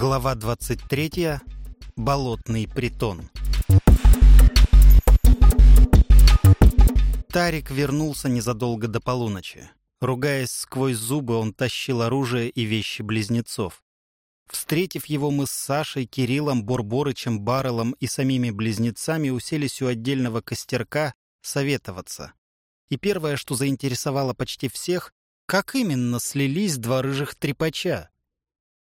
Глава 23. Болотный притон. Тарик вернулся незадолго до полуночи. Ругаясь сквозь зубы, он тащил оружие и вещи близнецов. Встретив его, мы с Сашей, Кириллом, Борборычем, Баррелом и самими близнецами уселись у отдельного костерка советоваться. И первое, что заинтересовало почти всех, как именно слились два рыжих трепача.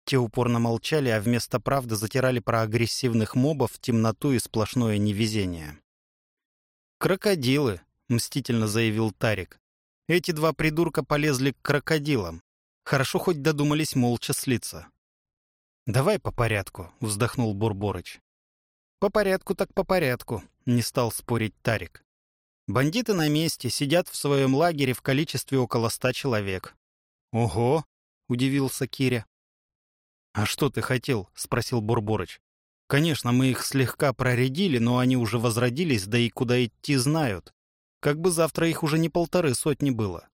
Те упорно молчали, а вместо правды затирали про агрессивных мобов, темноту и сплошное невезение. «Крокодилы», — мстительно заявил Тарик. «Эти два придурка полезли к крокодилам. Хорошо хоть додумались молча слиться». «Давай по порядку», — вздохнул Бурборыч. «По порядку так по порядку», — не стал спорить Тарик. Бандиты на месте, сидят в своем лагере в количестве около ста человек. «Ого!» — удивился Киря. «А что ты хотел?» — спросил Бурборыч. «Конечно, мы их слегка проредили, но они уже возродились, да и куда идти знают. Как бы завтра их уже не полторы сотни было».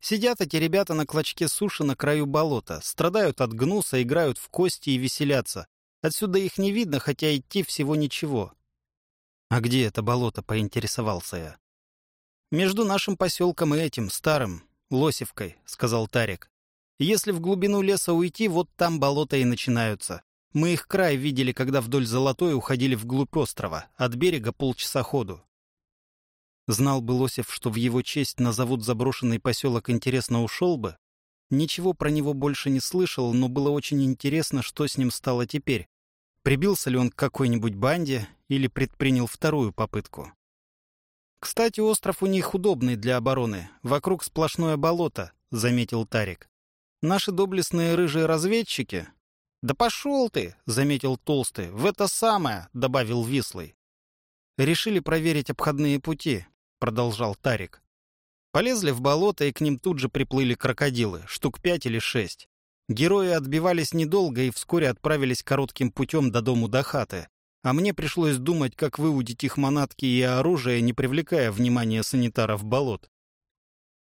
Сидят эти ребята на клочке суши на краю болота, страдают от гнуса, играют в кости и веселятся. Отсюда их не видно, хотя идти всего ничего. «А где это болото?» — поинтересовался я. «Между нашим поселком и этим, старым, Лосевкой», — сказал Тарик. «Если в глубину леса уйти, вот там болота и начинаются. Мы их край видели, когда вдоль Золотой уходили вглубь острова, от берега полчаса ходу». Знал бы Лосев, что в его честь назовут заброшенный поселок «Интересно ушел бы», Ничего про него больше не слышал, но было очень интересно, что с ним стало теперь. Прибился ли он к какой-нибудь банде или предпринял вторую попытку. «Кстати, остров у них удобный для обороны. Вокруг сплошное болото», — заметил Тарик. «Наши доблестные рыжие разведчики...» «Да пошел ты!» — заметил Толстый. «В это самое!» — добавил Вислый. «Решили проверить обходные пути», — продолжал Тарик. Полезли в болото, и к ним тут же приплыли крокодилы, штук пять или шесть. Герои отбивались недолго и вскоре отправились коротким путем до дому до хаты, а мне пришлось думать, как выудить их манатки и оружие, не привлекая внимания санитаров болот.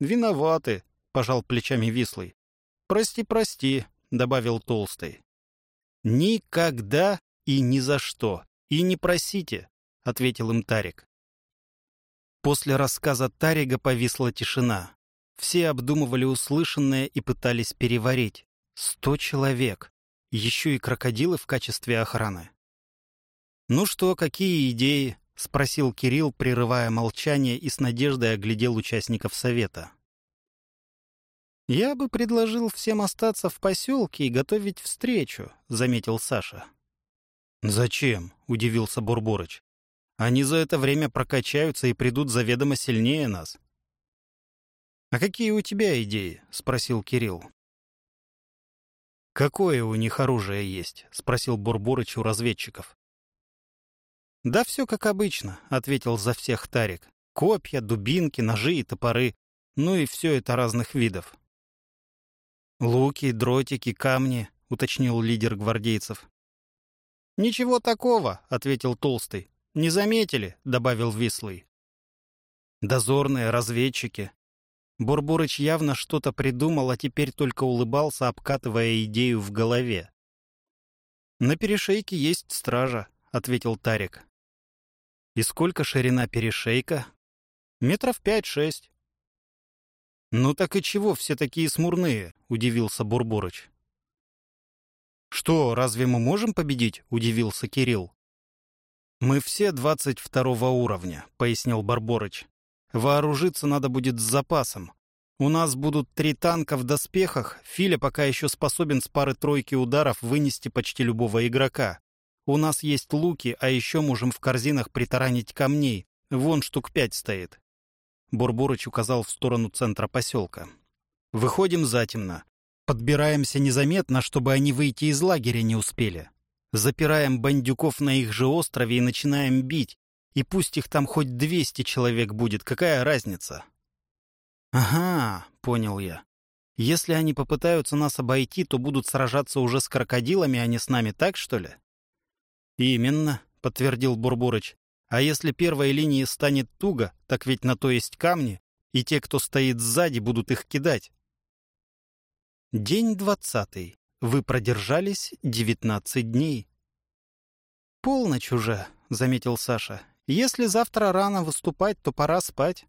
«Виноваты», — пожал плечами Вислый. «Прости, прости», — добавил Толстый. «Никогда и ни за что. И не просите», — ответил им Тарик. После рассказа Тарига повисла тишина. Все обдумывали услышанное и пытались переварить. Сто человек. Еще и крокодилы в качестве охраны. «Ну что, какие идеи?» — спросил Кирилл, прерывая молчание и с надеждой оглядел участников совета. «Я бы предложил всем остаться в поселке и готовить встречу», — заметил Саша. «Зачем?» — удивился Бурборыч. «Они за это время прокачаются и придут заведомо сильнее нас». «А какие у тебя идеи?» — спросил Кирилл. «Какое у них оружие есть?» — спросил Бурборыч у разведчиков. «Да все как обычно», — ответил за всех Тарик. «Копья, дубинки, ножи и топоры. Ну и все это разных видов». «Луки, дротики, камни», — уточнил лидер гвардейцев. «Ничего такого», — ответил Толстый. «Не заметили», — добавил Вислый. «Дозорные, разведчики, Бурбурыч явно что-то придумал, а теперь только улыбался, обкатывая идею в голове. «На перешейке есть стража», — ответил Тарик. «И сколько ширина перешейка?» «Метров пять-шесть». «Ну так и чего все такие смурные?» — удивился Бурбурыч. «Что, разве мы можем победить?» — удивился Кирилл. «Мы все двадцать второго уровня», — пояснил Барборыч. Вооружиться надо будет с запасом. У нас будут три танка в доспехах, Филя пока еще способен с пары-тройки ударов вынести почти любого игрока. У нас есть луки, а еще можем в корзинах притаранить камней. Вон штук пять стоит. Бурбурыч указал в сторону центра поселка. Выходим затемно. Подбираемся незаметно, чтобы они выйти из лагеря не успели. Запираем бандюков на их же острове и начинаем бить, и пусть их там хоть двести человек будет, какая разница? Ага, понял я. Если они попытаются нас обойти, то будут сражаться уже с крокодилами, а не с нами, так что ли? Именно, подтвердил Бурбурыч. А если первой линии станет туго, так ведь на то есть камни, и те, кто стоит сзади, будут их кидать. День двадцатый. вы продержались девятнадцать дней». «Полночь уже», — заметил Саша. «Если завтра рано выступать, то пора спать».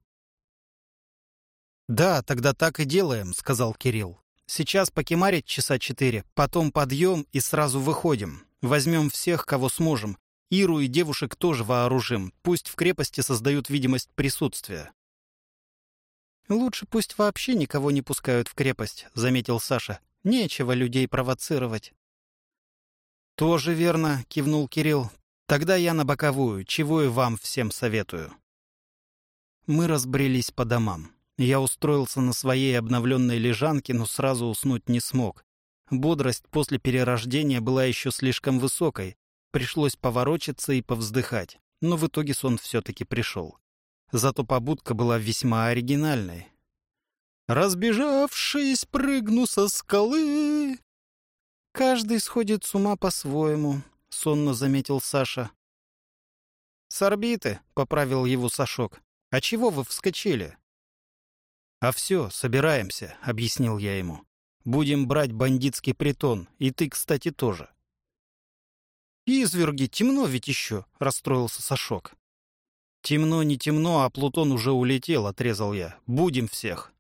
«Да, тогда так и делаем», — сказал Кирилл. «Сейчас покемарить часа четыре, потом подъем и сразу выходим. Возьмем всех, кого сможем. Иру и девушек тоже вооружим. Пусть в крепости создают видимость присутствия». «Лучше пусть вообще никого не пускают в крепость», — заметил Саша. «Нечего людей провоцировать». «Тоже верно», — кивнул Кирилл. «Тогда я на боковую, чего и вам всем советую». Мы разбрелись по домам. Я устроился на своей обновленной лежанке, но сразу уснуть не смог. Бодрость после перерождения была еще слишком высокой. Пришлось поворочиться и повздыхать. Но в итоге сон все-таки пришел. Зато побудка была весьма оригинальной. «Разбежавшись, прыгну со скалы!» «Каждый сходит с ума по-своему», — сонно заметил Саша. «С орбиты», — поправил его Сашок. «А чего вы вскочили?» «А все, собираемся», — объяснил я ему. «Будем брать бандитский притон, и ты, кстати, тоже». «Изверги, темно ведь еще», — расстроился Сашок. «Темно, не темно, а Плутон уже улетел», — отрезал я. «Будем всех».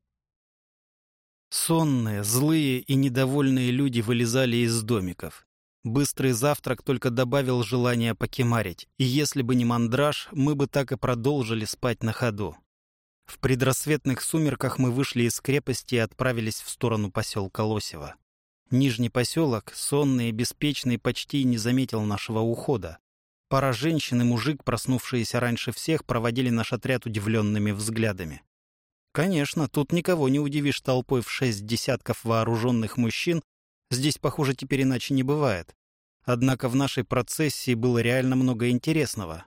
Сонные, злые и недовольные люди вылезали из домиков. Быстрый завтрак только добавил желания покемарить, и если бы не мандраж, мы бы так и продолжили спать на ходу. В предрассветных сумерках мы вышли из крепости и отправились в сторону поселка Лосева. Нижний поселок, сонный и беспечный, почти не заметил нашего ухода. Пара женщин и мужик, проснувшиеся раньше всех, проводили наш отряд удивленными взглядами. Конечно, тут никого не удивишь толпой в шесть десятков вооруженных мужчин, здесь, похоже, теперь иначе не бывает. Однако в нашей процессии было реально много интересного.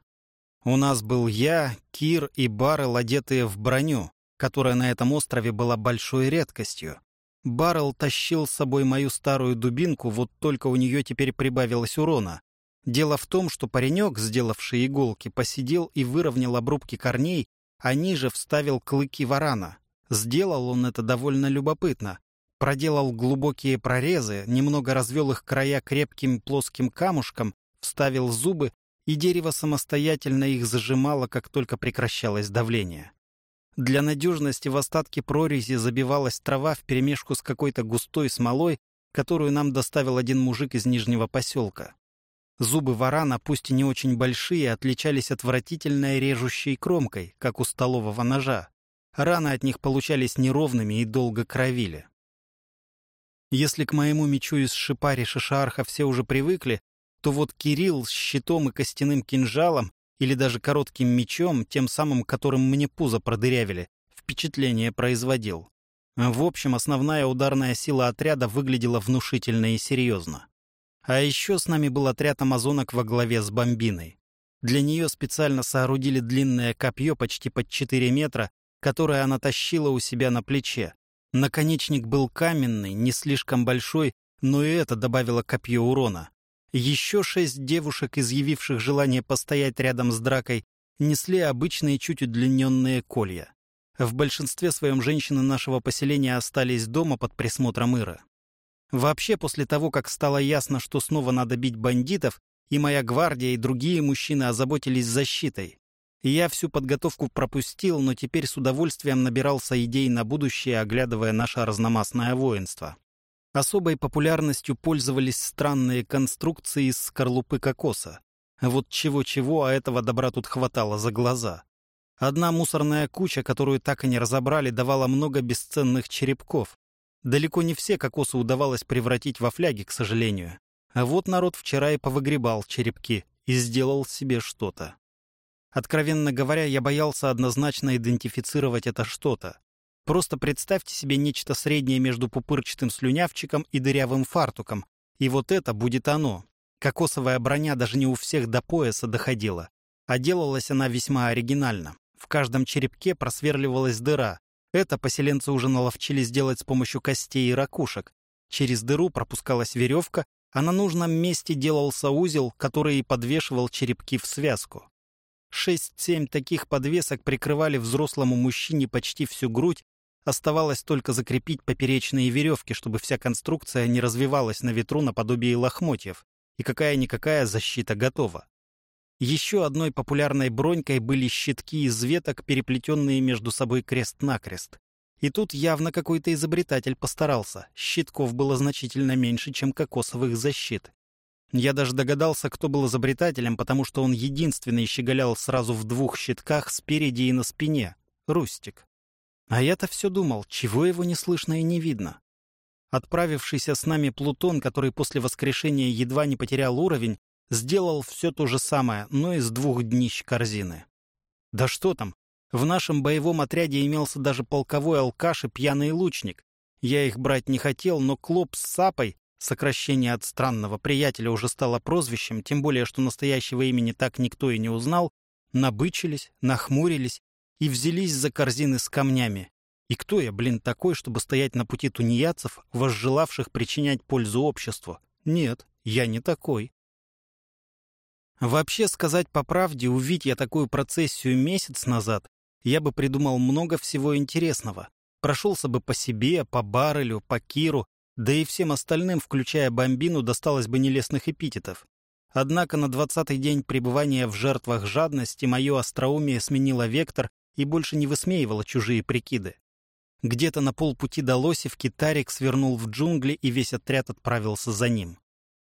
У нас был я, Кир и Баррел, одетые в броню, которая на этом острове была большой редкостью. Баррел тащил с собой мою старую дубинку, вот только у нее теперь прибавилось урона. Дело в том, что паренек, сделавший иголки, посидел и выровнял обрубки корней, а ниже вставил клыки варана. Сделал он это довольно любопытно. Проделал глубокие прорезы, немного развел их края крепким плоским камушком, вставил зубы и дерево самостоятельно их зажимало, как только прекращалось давление. Для надежности в остатке прорези забивалась трава вперемешку с какой-то густой смолой, которую нам доставил один мужик из Нижнего поселка. Зубы варана, пусть и не очень большие, отличались отвратительной режущей кромкой, как у столового ножа. Раны от них получались неровными и долго кровили. Если к моему мечу из шипари шишарха все уже привыкли, то вот Кирилл с щитом и костяным кинжалом или даже коротким мечом, тем самым, которым мне пузо продырявили, впечатление производил. В общем, основная ударная сила отряда выглядела внушительно и серьезно. А еще с нами был отряд амазонок во главе с бомбиной. Для нее специально соорудили длинное копье почти под 4 метра, которое она тащила у себя на плече. Наконечник был каменный, не слишком большой, но и это добавило копье урона. Еще шесть девушек, изъявивших желание постоять рядом с дракой, несли обычные чуть удлиненные колья. В большинстве своем женщины нашего поселения остались дома под присмотром Иры. Вообще, после того, как стало ясно, что снова надо бить бандитов, и моя гвардия, и другие мужчины озаботились защитой. Я всю подготовку пропустил, но теперь с удовольствием набирался идей на будущее, оглядывая наше разномастное воинство. Особой популярностью пользовались странные конструкции из скорлупы кокоса. Вот чего-чего, а этого добра тут хватало за глаза. Одна мусорная куча, которую так и не разобрали, давала много бесценных черепков. Далеко не все кокосы удавалось превратить во фляги, к сожалению. А вот народ вчера и повыгребал черепки и сделал себе что-то. Откровенно говоря, я боялся однозначно идентифицировать это что-то. Просто представьте себе нечто среднее между пупырчатым слюнявчиком и дырявым фартуком. И вот это будет оно. Кокосовая броня даже не у всех до пояса доходила. А делалась она весьма оригинально. В каждом черепке просверливалась дыра. Это поселенцы уже наловчились делать с помощью костей и ракушек. Через дыру пропускалась веревка, а на нужном месте делался узел, который и подвешивал черепки в связку. Шесть-семь таких подвесок прикрывали взрослому мужчине почти всю грудь Оставалось только закрепить поперечные веревки, чтобы вся конструкция не развивалась на ветру наподобие лохмотьев, и какая-никакая защита готова. Еще одной популярной бронькой были щитки из веток, переплетенные между собой крест-накрест. И тут явно какой-то изобретатель постарался. Щитков было значительно меньше, чем кокосовых защит. Я даже догадался, кто был изобретателем, потому что он единственный щеголял сразу в двух щитках спереди и на спине. Рустик. А я-то все думал, чего его не слышно и не видно. Отправившийся с нами Плутон, который после воскрешения едва не потерял уровень, сделал все то же самое, но из двух днищ корзины. Да что там, в нашем боевом отряде имелся даже полковой алкаш и пьяный лучник. Я их брать не хотел, но Клоп с Сапой, сокращение от странного приятеля уже стало прозвищем, тем более, что настоящего имени так никто и не узнал, набычились, нахмурились и взялись за корзины с камнями. И кто я, блин, такой, чтобы стоять на пути тунеядцев, возжелавших причинять пользу обществу? Нет, я не такой. Вообще, сказать по правде, увидеть я такую процессию месяц назад, я бы придумал много всего интересного. Прошелся бы по себе, по Баррелю, по Киру, да и всем остальным, включая Бомбину, досталось бы нелестных эпитетов. Однако на двадцатый день пребывания в жертвах жадности мое остроумие сменило вектор и больше не высмеивала чужие прикиды. Где-то на полпути до Лосевки Тарик свернул в джунгли, и весь отряд отправился за ним.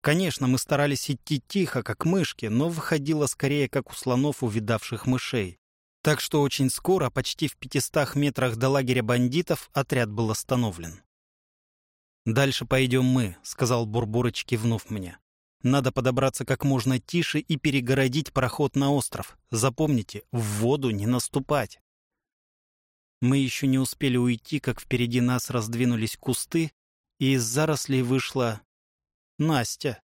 Конечно, мы старались идти тихо, как мышки, но выходило скорее, как у слонов, увидавших мышей. Так что очень скоро, почти в пятистах метрах до лагеря бандитов, отряд был остановлен. «Дальше пойдем мы», — сказал Бурбурыч, кивнув мне. «Надо подобраться как можно тише и перегородить проход на остров. Запомните, в воду не наступать». Мы еще не успели уйти, как впереди нас раздвинулись кусты, и из зарослей вышла Настя.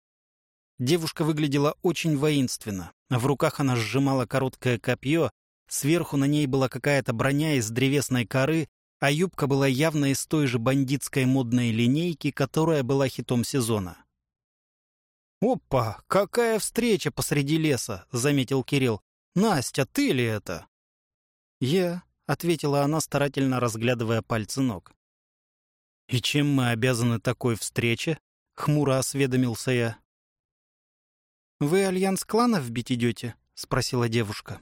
Девушка выглядела очень воинственно. В руках она сжимала короткое копье, сверху на ней была какая-то броня из древесной коры, а юбка была явно из той же бандитской модной линейки, которая была хитом сезона. «Опа, какая встреча посреди леса!» — заметил Кирилл. «Настя, ты ли это?» «Я», — ответила она, старательно разглядывая пальцы ног. «И чем мы обязаны такой встрече?» — хмуро осведомился я. «Вы альянс кланов бить идете?» — спросила девушка.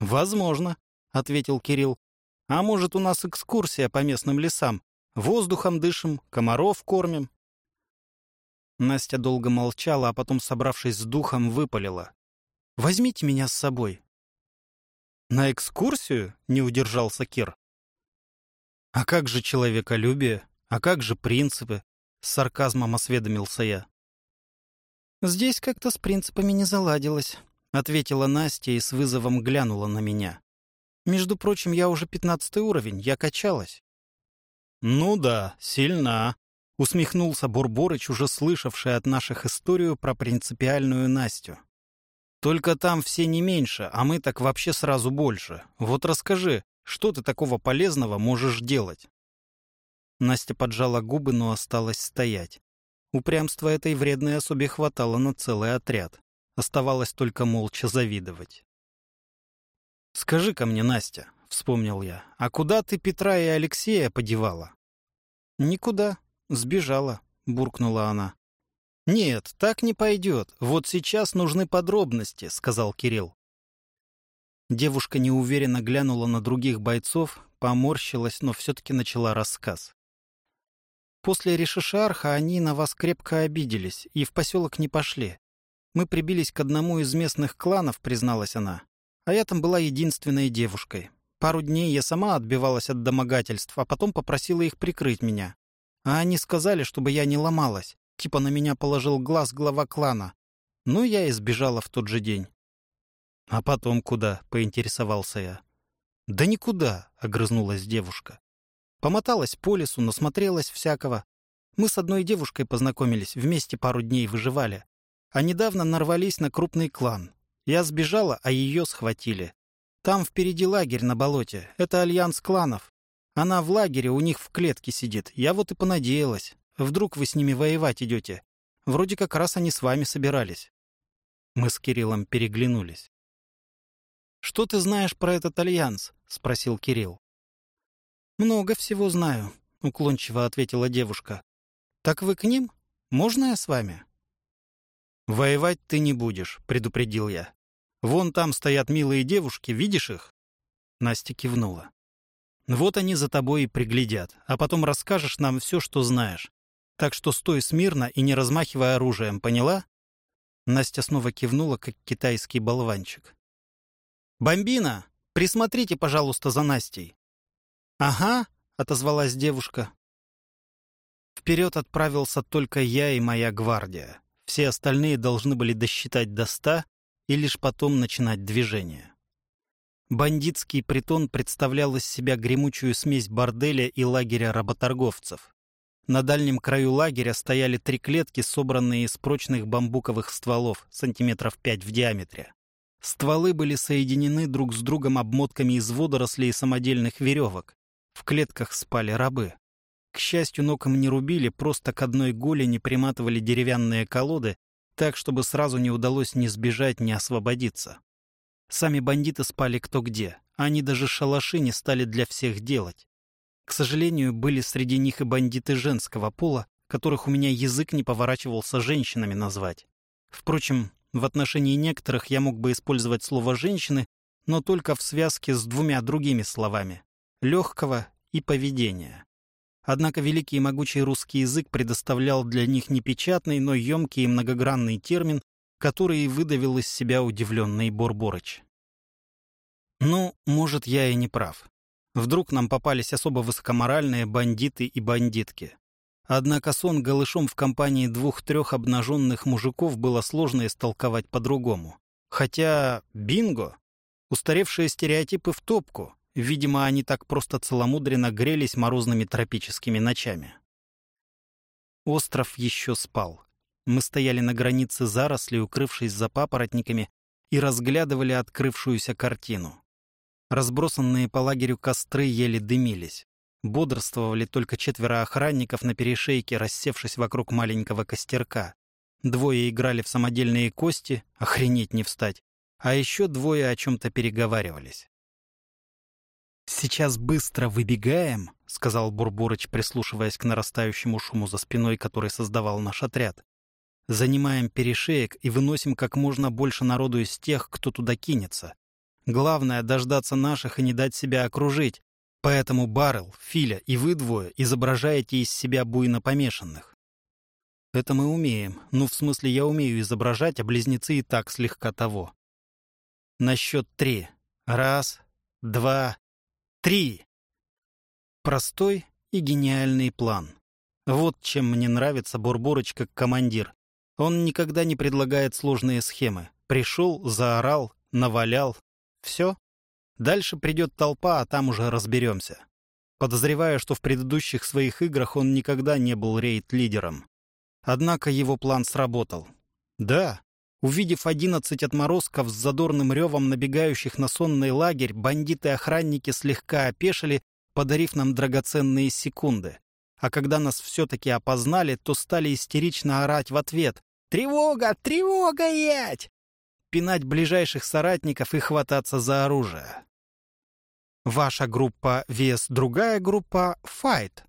«Возможно», — ответил Кирилл. «А может, у нас экскурсия по местным лесам? Воздухом дышим, комаров кормим?» Настя долго молчала, а потом, собравшись с духом, выпалила. «Возьмите меня с собой». «На экскурсию?» — не удержался Кир. «А как же человеколюбие? А как же принципы?» — с сарказмом осведомился я. «Здесь как-то с принципами не заладилось», — ответила Настя и с вызовом глянула на меня. «Между прочим, я уже пятнадцатый уровень, я качалась». «Ну да, сильна», — усмехнулся Бурборыч, уже слышавший от наших историю про принципиальную Настю. «Только там все не меньше, а мы так вообще сразу больше. Вот расскажи, что ты такого полезного можешь делать?» Настя поджала губы, но осталась стоять. Упрямства этой вредной особе хватало на целый отряд. Оставалось только молча завидовать. «Скажи-ка мне, Настя», — вспомнил я, — «а куда ты Петра и Алексея подевала?» «Никуда», «Сбежала», — буркнула она. «Нет, так не пойдет. Вот сейчас нужны подробности», — сказал Кирилл. Девушка неуверенно глянула на других бойцов, поморщилась, но все-таки начала рассказ. После Решишарха они на вас крепко обиделись и в поселок не пошли. Мы прибились к одному из местных кланов, призналась она. А я там была единственной девушкой. Пару дней я сама отбивалась от домогательств, а потом попросила их прикрыть меня. А они сказали, чтобы я не ломалась. Типа на меня положил глаз глава клана. Ну, я и сбежала в тот же день. «А потом куда?» — поинтересовался я. «Да никуда», — огрызнулась девушка. Помоталась по лесу, насмотрелась всякого. Мы с одной девушкой познакомились, вместе пару дней выживали. А недавно нарвались на крупный клан. Я сбежала, а ее схватили. Там впереди лагерь на болоте. Это альянс кланов. Она в лагере, у них в клетке сидит. Я вот и понадеялась. Вдруг вы с ними воевать идете? Вроде как раз они с вами собирались. Мы с Кириллом переглянулись. «Что ты знаешь про этот альянс?» — спросил Кирилл. «Много всего знаю», — уклончиво ответила девушка. «Так вы к ним? Можно я с вами?» «Воевать ты не будешь», — предупредил я. «Вон там стоят милые девушки, видишь их?» Настя кивнула. «Вот они за тобой и приглядят, а потом расскажешь нам все, что знаешь. Так что стой смирно и не размахивай оружием, поняла?» Настя снова кивнула, как китайский болванчик. «Бомбина, присмотрите, пожалуйста, за Настей». «Ага», — отозвалась девушка. Вперед отправился только я и моя гвардия. Все остальные должны были досчитать до ста и лишь потом начинать движение. Бандитский притон представлял из себя гремучую смесь борделя и лагеря работорговцев. На дальнем краю лагеря стояли три клетки, собранные из прочных бамбуковых стволов, сантиметров пять в диаметре. Стволы были соединены друг с другом обмотками из водорослей и самодельных веревок. В клетках спали рабы. К счастью, ног им не рубили, просто к одной голени приматывали деревянные колоды, так, чтобы сразу не удалось ни сбежать, ни освободиться. Сами бандиты спали кто где, они даже шалаши не стали для всех делать. К сожалению, были среди них и бандиты женского пола, которых у меня язык не поворачивался женщинами назвать. Впрочем, в отношении некоторых я мог бы использовать слово «женщины», но только в связке с двумя другими словами — «легкого» и «поведения». Однако великий и могучий русский язык предоставлял для них не печатный, но емкий и многогранный термин, который и выдавил из себя удивленный Борборыч. Ну, может, я и не прав. Вдруг нам попались особо высокоморальные бандиты и бандитки. Однако сон голышом в компании двух-трех обнаженных мужиков было сложно истолковать по-другому. Хотя, бинго! Устаревшие стереотипы в топку. Видимо, они так просто целомудренно грелись морозными тропическими ночами. Остров еще спал. Мы стояли на границе зарослей, укрывшись за папоротниками, и разглядывали открывшуюся картину. Разбросанные по лагерю костры еле дымились. Бодрствовали только четверо охранников на перешейке, рассевшись вокруг маленького костерка. Двое играли в самодельные кости, охренеть не встать, а еще двое о чем-то переговаривались. «Сейчас быстро выбегаем», — сказал Бурборыч, прислушиваясь к нарастающему шуму за спиной, который создавал наш отряд. «Занимаем перешеек и выносим как можно больше народу из тех, кто туда кинется. Главное — дождаться наших и не дать себя окружить. Поэтому Баррел, Филя и вы двое изображаете из себя буйно помешанных». «Это мы умеем. Ну, в смысле, я умею изображать, а близнецы и так слегка того». «На счет три. Раз, два, Три. Простой и гениальный план. Вот чем мне нравится Бурборыч как командир. Он никогда не предлагает сложные схемы. Пришел, заорал, навалял. Все. Дальше придет толпа, а там уже разберемся. Подозреваю, что в предыдущих своих играх он никогда не был рейд-лидером. Однако его план сработал. Да, Увидев одиннадцать отморозков с задорным ревом набегающих на сонный лагерь, бандиты-охранники слегка опешили, подарив нам драгоценные секунды. А когда нас все-таки опознали, то стали истерично орать в ответ. «Тревога! Тревога, ять!» Пинать ближайших соратников и хвататься за оружие. Ваша группа вес, другая группа — файт.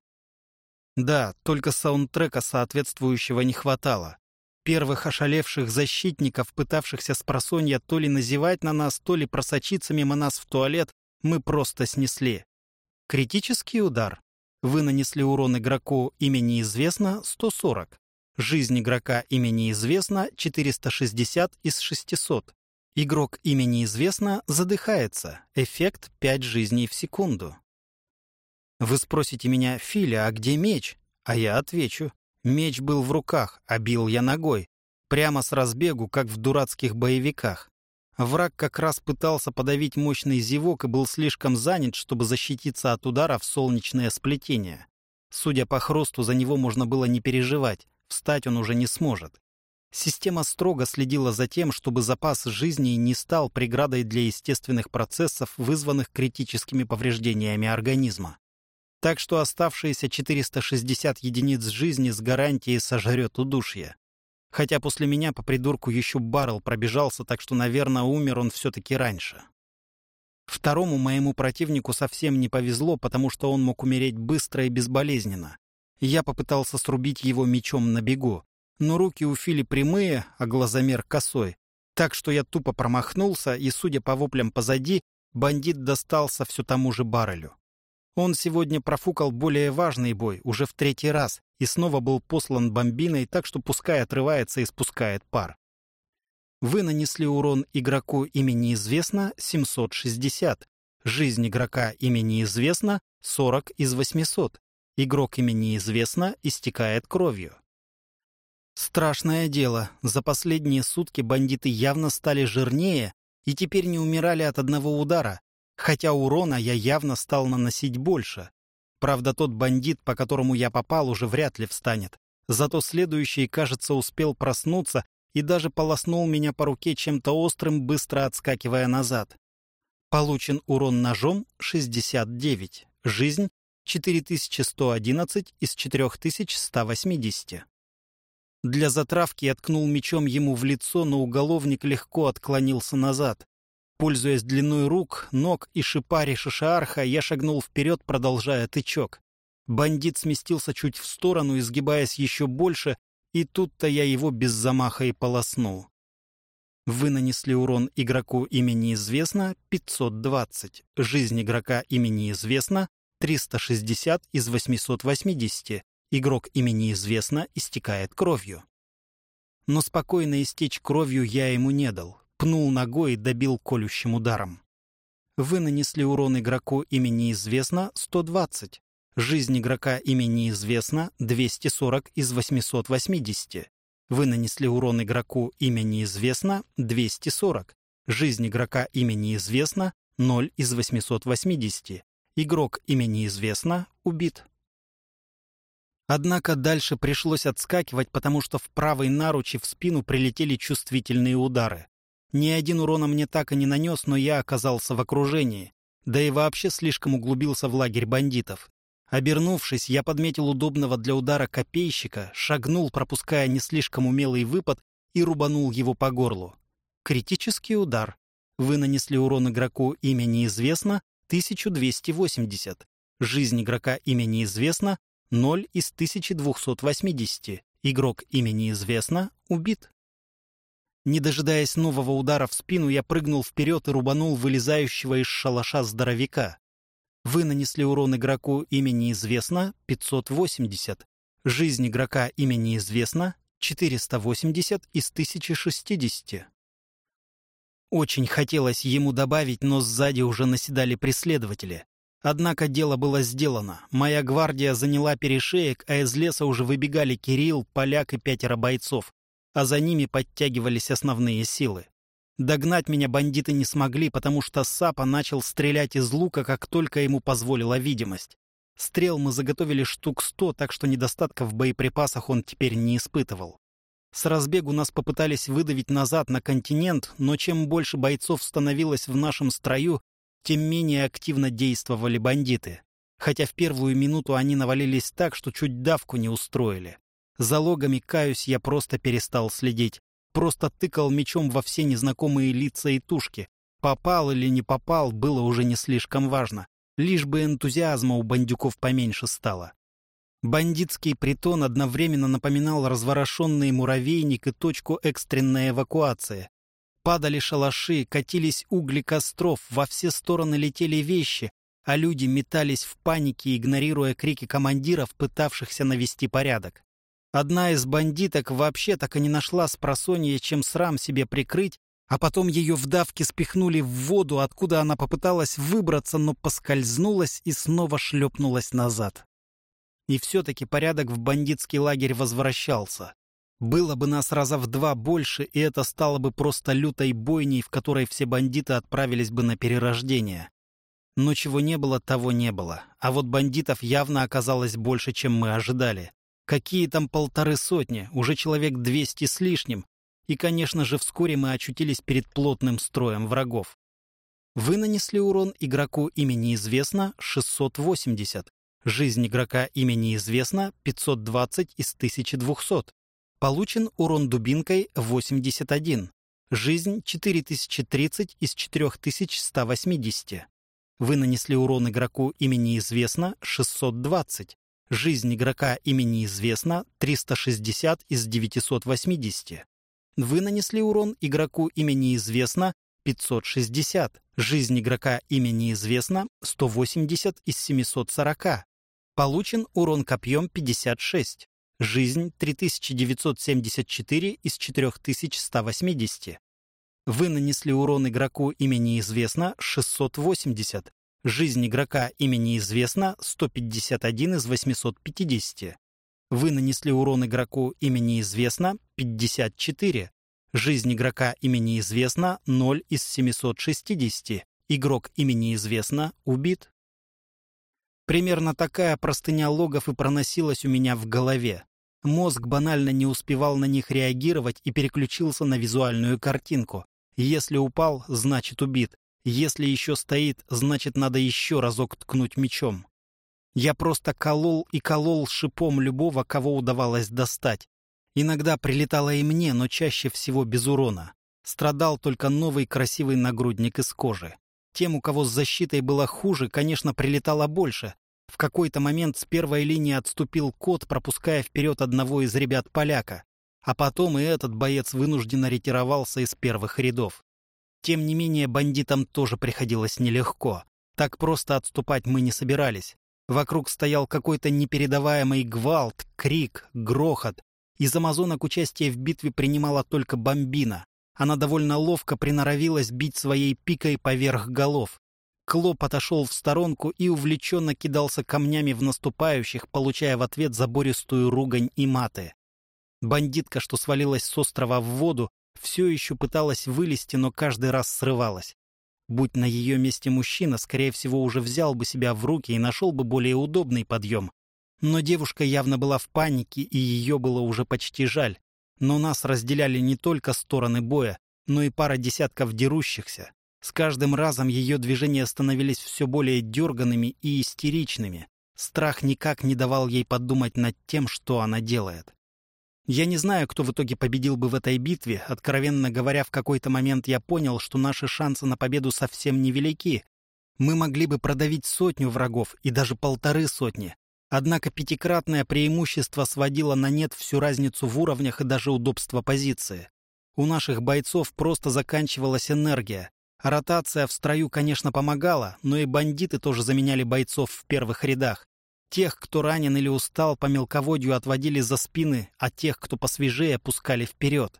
Да, только саундтрека соответствующего не хватало. Первых ошалевших защитников, пытавшихся с просонья то ли назевать на нас, то ли просочиться мимо нас в туалет, мы просто снесли. Критический удар. Вы нанесли урон игроку имени известно 140. Жизнь игрока имени известно 460 из 600. Игрок имени известно задыхается. Эффект 5 жизней в секунду. Вы спросите меня, Филя, а где меч? А я отвечу. Меч был в руках, а бил я ногой. Прямо с разбегу, как в дурацких боевиках. Враг как раз пытался подавить мощный зевок и был слишком занят, чтобы защититься от удара в солнечное сплетение. Судя по хрусту, за него можно было не переживать, встать он уже не сможет. Система строго следила за тем, чтобы запас жизни не стал преградой для естественных процессов, вызванных критическими повреждениями организма так что оставшиеся 460 единиц жизни с гарантией сожрет удушье. Хотя после меня по придурку еще Баррел пробежался, так что, наверное, умер он все-таки раньше. Второму моему противнику совсем не повезло, потому что он мог умереть быстро и безболезненно. Я попытался срубить его мечом на бегу, но руки у Фили прямые, а глазомер косой. Так что я тупо промахнулся, и, судя по воплям позади, бандит достался все тому же баррелю. Он сегодня профукал более важный бой, уже в третий раз, и снова был послан бомбиной, так что пускай отрывается и спускает пар. Вы нанесли урон игроку имени известно 760. Жизнь игрока имени известно 40 из 800. Игрок имени известно истекает кровью. Страшное дело. За последние сутки бандиты явно стали жирнее и теперь не умирали от одного удара, хотя урона я явно стал наносить больше. Правда, тот бандит, по которому я попал, уже вряд ли встанет. Зато следующий, кажется, успел проснуться и даже полоснул меня по руке чем-то острым, быстро отскакивая назад. Получен урон ножом 69, жизнь 4111 из 4180. Для затравки я ткнул мечом ему в лицо, но уголовник легко отклонился назад. Пользуясь длиной рук, ног и шипари шишаарха, я шагнул вперед, продолжая тычок. Бандит сместился чуть в сторону, изгибаясь еще больше, и тут-то я его без замаха и полоснул. Вы нанесли урон игроку имени известно 520. Жизнь игрока имени известно 360 из 880. Игрок имени известно истекает кровью. Но спокойно истечь кровью я ему не дал. Пнул ногой и добил колющим ударом. Вы нанесли урон игроку имени известно 120. Жизнь игрока имени известно 240 из 880. Вы нанесли урон игроку имени известно 240. Жизнь игрока имени известно 0 из 880. Игрок имени известно убит. Однако дальше пришлось отскакивать, потому что в правой наручи в спину прилетели чувствительные удары. Ни один урона мне так и не нанес, но я оказался в окружении. Да и вообще слишком углубился в лагерь бандитов. Обернувшись, я подметил удобного для удара копейщика, шагнул, пропуская не слишком умелый выпад, и рубанул его по горлу. Критический удар. Вы нанесли урон игроку имя неизвестно 1280. Жизнь игрока имя неизвестно 0 из 1280. Игрок имя неизвестно убит. Не дожидаясь нового удара в спину, я прыгнул вперед и рубанул вылезающего из шалаша здоровяка. Вы нанесли урон игроку имени известно 580. Жизнь игрока имени известно 480 из 1060. Очень хотелось ему добавить, но сзади уже наседали преследователи. Однако дело было сделано. Моя гвардия заняла перешеек, а из леса уже выбегали Кирилл, Поляк и пятеро бойцов, а за ними подтягивались основные силы. Догнать меня бандиты не смогли, потому что Сапа начал стрелять из лука, как только ему позволила видимость. Стрел мы заготовили штук сто, так что недостатка в боеприпасах он теперь не испытывал. С разбегу нас попытались выдавить назад на континент, но чем больше бойцов становилось в нашем строю, тем менее активно действовали бандиты. Хотя в первую минуту они навалились так, что чуть давку не устроили. За логами, каюсь, я просто перестал следить просто тыкал мечом во все незнакомые лица и тушки. Попал или не попал, было уже не слишком важно. Лишь бы энтузиазма у бандюков поменьше стало. Бандитский притон одновременно напоминал разворошенный муравейник и точку экстренной эвакуации. Падали шалаши, катились угли костров, во все стороны летели вещи, а люди метались в панике, игнорируя крики командиров, пытавшихся навести порядок. Одна из бандиток вообще так и не нашла с просонья, чем срам себе прикрыть, а потом ее в давке спихнули в воду, откуда она попыталась выбраться, но поскользнулась и снова шлепнулась назад. И все-таки порядок в бандитский лагерь возвращался. Было бы нас раза в два больше, и это стало бы просто лютой бойней, в которой все бандиты отправились бы на перерождение. Но чего не было, того не было. А вот бандитов явно оказалось больше, чем мы ожидали. Какие там полторы сотни, уже человек двести с лишним. И, конечно же, вскоре мы очутились перед плотным строем врагов. Вы нанесли урон игроку имени известно 680. Жизнь игрока имени известно 520 из 1200. Получен урон дубинкой 81. Жизнь 4030 из 4180. Вы нанесли урон игроку имени известно 620. Жизнь игрока имени известно 360 из 980. Вы нанесли урон игроку имени известно 560. Жизнь игрока имени известно 180 из 740. Получен урон копьем 56. Жизнь 3974 из 4180. Вы нанесли урон игроку имени известно 680. Жизнь игрока имени известно 151 из 850. Вы нанесли урон игроку имени известно 54. Жизнь игрока имени известно 0 из 760. Игрок имени известно убит. Примерно такая простыня логов и проносилась у меня в голове. Мозг банально не успевал на них реагировать и переключился на визуальную картинку. Если упал, значит убит. Если еще стоит, значит надо еще разок ткнуть мечом. Я просто колол и колол шипом любого, кого удавалось достать. Иногда прилетало и мне, но чаще всего без урона. Страдал только новый красивый нагрудник из кожи. Тем, у кого с защитой было хуже, конечно, прилетало больше. В какой-то момент с первой линии отступил кот, пропуская вперед одного из ребят-поляка. А потом и этот боец вынужденно ретировался из первых рядов. Тем не менее, бандитам тоже приходилось нелегко. Так просто отступать мы не собирались. Вокруг стоял какой-то непередаваемый гвалт, крик, грохот. Из амазонок участие в битве принимала только бомбина. Она довольно ловко приноровилась бить своей пикой поверх голов. Клоп отошел в сторонку и увлеченно кидался камнями в наступающих, получая в ответ забористую ругань и маты. Бандитка, что свалилась с острова в воду, все еще пыталась вылезти, но каждый раз срывалась. Будь на ее месте мужчина, скорее всего, уже взял бы себя в руки и нашел бы более удобный подъем. Но девушка явно была в панике, и ее было уже почти жаль. Но нас разделяли не только стороны боя, но и пара десятков дерущихся. С каждым разом ее движения становились все более дерганными и истеричными. Страх никак не давал ей подумать над тем, что она делает. Я не знаю, кто в итоге победил бы в этой битве. Откровенно говоря, в какой-то момент я понял, что наши шансы на победу совсем невелики. Мы могли бы продавить сотню врагов и даже полторы сотни. Однако пятикратное преимущество сводило на нет всю разницу в уровнях и даже удобство позиции. У наших бойцов просто заканчивалась энергия. Ротация в строю, конечно, помогала, но и бандиты тоже заменяли бойцов в первых рядах. Тех, кто ранен или устал, по мелководью отводили за спины, а тех, кто посвежее, пускали вперед.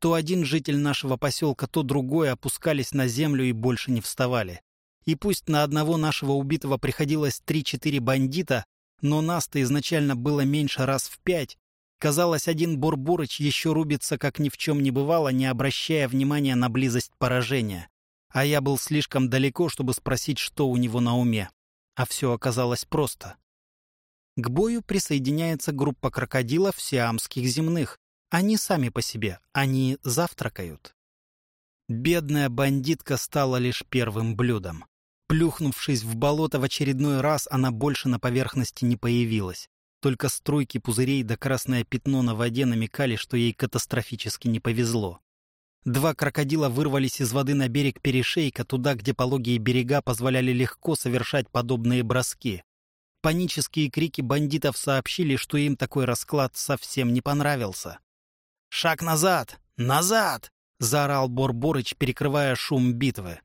То один житель нашего поселка, то другой опускались на землю и больше не вставали. И пусть на одного нашего убитого приходилось три-четыре бандита, но нас-то изначально было меньше раз в пять. Казалось, один Борборыч еще рубится, как ни в чем не бывало, не обращая внимания на близость поражения. А я был слишком далеко, чтобы спросить, что у него на уме. А все оказалось просто. К бою присоединяется группа крокодилов сиамских земных. Они сами по себе, они завтракают. Бедная бандитка стала лишь первым блюдом. Плюхнувшись в болото в очередной раз, она больше на поверхности не появилась. Только струйки пузырей да красное пятно на воде намекали, что ей катастрофически не повезло. Два крокодила вырвались из воды на берег перешейка, туда, где пологие берега позволяли легко совершать подобные броски. Панические крики бандитов сообщили, что им такой расклад совсем не понравился. «Шаг назад! Назад!» — заорал Борборыч, перекрывая шум битвы.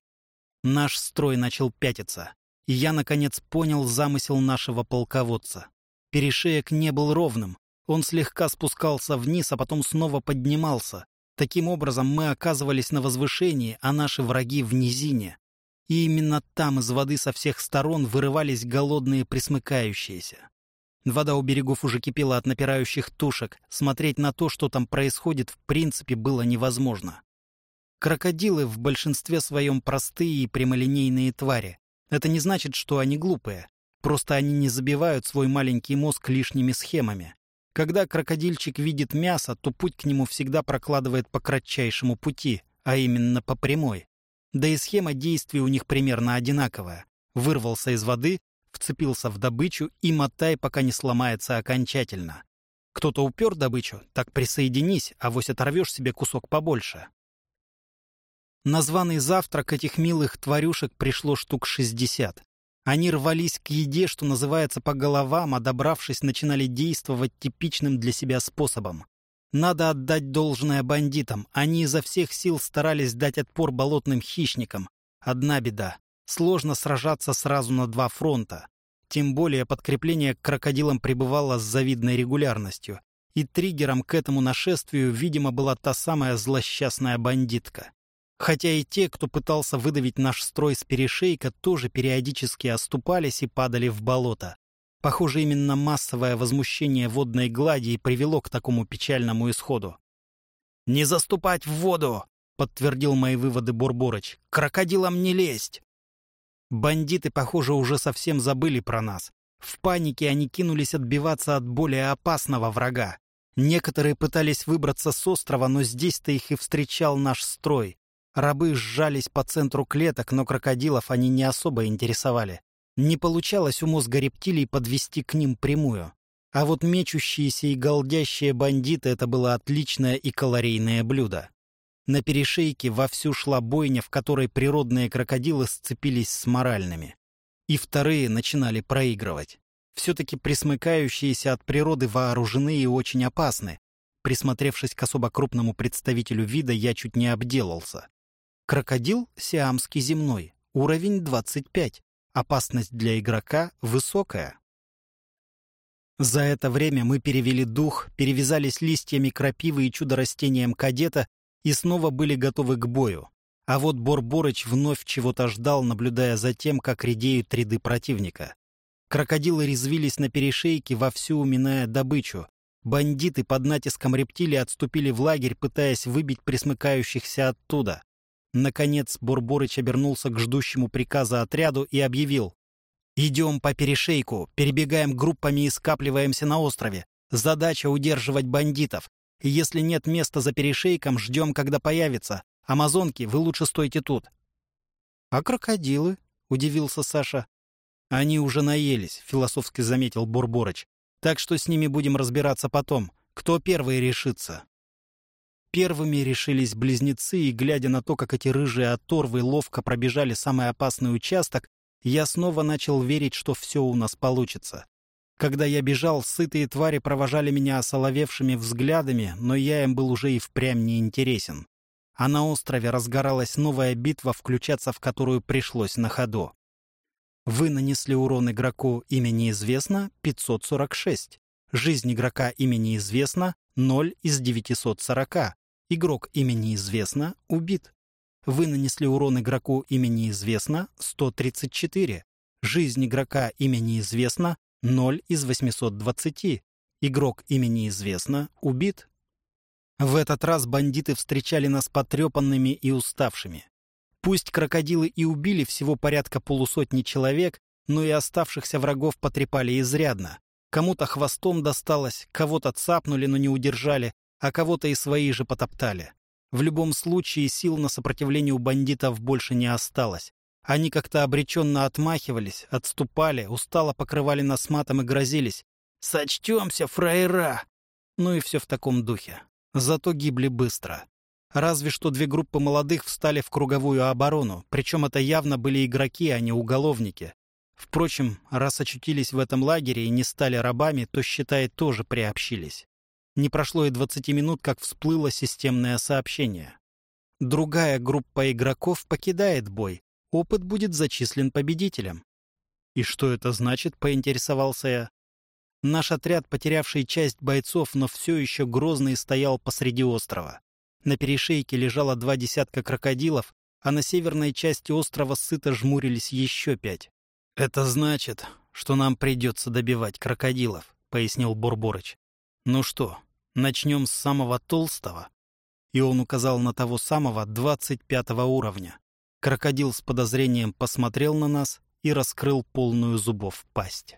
Наш строй начал пятиться, и я, наконец, понял замысел нашего полководца. Перешеек не был ровным. Он слегка спускался вниз, а потом снова поднимался. Таким образом, мы оказывались на возвышении, а наши враги в низине. И именно там из воды со всех сторон вырывались голодные присмыкающиеся. Вода у берегов уже кипела от напирающих тушек. Смотреть на то, что там происходит, в принципе, было невозможно. Крокодилы в большинстве своем простые и прямолинейные твари. Это не значит, что они глупые. Просто они не забивают свой маленький мозг лишними схемами. Когда крокодильчик видит мясо, то путь к нему всегда прокладывает по кратчайшему пути, а именно по прямой. Да и схема действий у них примерно одинаковая. Вырвался из воды, вцепился в добычу и мотай, пока не сломается окончательно. Кто-то упер добычу, так присоединись, а вось оторвешь себе кусок побольше. На званый завтрак этих милых тварюшек пришло штук шестьдесят. Они рвались к еде, что называется, по головам, а добравшись, начинали действовать типичным для себя способом. Надо отдать должное бандитам. Они изо всех сил старались дать отпор болотным хищникам. Одна беда. Сложно сражаться сразу на два фронта. Тем более подкрепление к крокодилам пребывало с завидной регулярностью. И триггером к этому нашествию, видимо, была та самая злосчастная бандитка. Хотя и те, кто пытался выдавить наш строй с перешейка, тоже периодически оступались и падали в болото. Похоже, именно массовое возмущение водной глади и привело к такому печальному исходу. «Не заступать в воду!» — подтвердил мои выводы Бурборыч. «Крокодилам не лезть!» Бандиты, похоже, уже совсем забыли про нас. В панике они кинулись отбиваться от более опасного врага. Некоторые пытались выбраться с острова, но здесь-то их и встречал наш строй. Рабы сжались по центру клеток, но крокодилов они не особо интересовали. Не получалось у мозга рептилий подвести к ним прямую. А вот мечущиеся и голдящие бандиты — это было отличное и калорийное блюдо. На перешейке вовсю шла бойня, в которой природные крокодилы сцепились с моральными. И вторые начинали проигрывать. Все-таки присмыкающиеся от природы вооружены и очень опасны. Присмотревшись к особо крупному представителю вида, я чуть не обделался. Крокодил сиамский земной, уровень 25. Опасность для игрока высокая. За это время мы перевели дух, перевязались листьями крапивы и чудо-растением кадета и снова были готовы к бою. А вот Борборыч вновь чего-то ждал, наблюдая за тем, как редеют ряды противника. Крокодилы резвились на перешейке, вовсю уминая добычу. Бандиты под натиском рептилий отступили в лагерь, пытаясь выбить присмыкающихся оттуда. Наконец Бурборыч обернулся к ждущему приказа отряду и объявил. «Идем по перешейку, перебегаем группами и скапливаемся на острове. Задача — удерживать бандитов. Если нет места за перешейком, ждем, когда появится. Амазонки, вы лучше стойте тут». «А крокодилы?» — удивился Саша. «Они уже наелись», — философски заметил Бурборыч. «Так что с ними будем разбираться потом. Кто первый решится?» Первыми решились близнецы, и, глядя на то, как эти рыжие оторвы ловко пробежали самый опасный участок, я снова начал верить, что все у нас получится. Когда я бежал, сытые твари провожали меня осоловевшими взглядами, но я им был уже и впрямь не интересен. А на острове разгоралась новая битва, включаться в которую пришлось на ходу. Вы нанесли урон игроку имя неизвестно 546. Жизнь игрока имя неизвестно 0 из 940. Игрок имени известно убит. Вы нанесли урон игроку имени известно 134. Жизнь игрока имени известно 0 из 820. Игрок имени известно убит. В этот раз бандиты встречали нас потрепанными и уставшими. Пусть крокодилы и убили всего порядка полусотни человек, но и оставшихся врагов потрепали изрядно. Кому-то хвостом досталось, кого-то цапнули, но не удержали, а кого-то и свои же потоптали. В любом случае сил на сопротивление у бандитов больше не осталось. Они как-то обреченно отмахивались, отступали, устало покрывали нас матом и грозились. «Сочтемся, фраера!» Ну и все в таком духе. Зато гибли быстро. Разве что две группы молодых встали в круговую оборону, причем это явно были игроки, а не уголовники. Впрочем, раз очутились в этом лагере и не стали рабами, то, считай, тоже приобщились. Не прошло и 20 минут, как всплыло системное сообщение. Другая группа игроков покидает бой. Опыт будет зачислен победителем. «И что это значит?» — поинтересовался я. Наш отряд, потерявший часть бойцов, но все еще грозный, стоял посреди острова. На перешейке лежало два десятка крокодилов, а на северной части острова сыто жмурились еще пять. «Это значит, что нам придется добивать крокодилов», — пояснил Бурборыч. «Ну что, Начнем с самого толстого. И он указал на того самого двадцать пятого уровня. Крокодил с подозрением посмотрел на нас и раскрыл полную зубов пасть.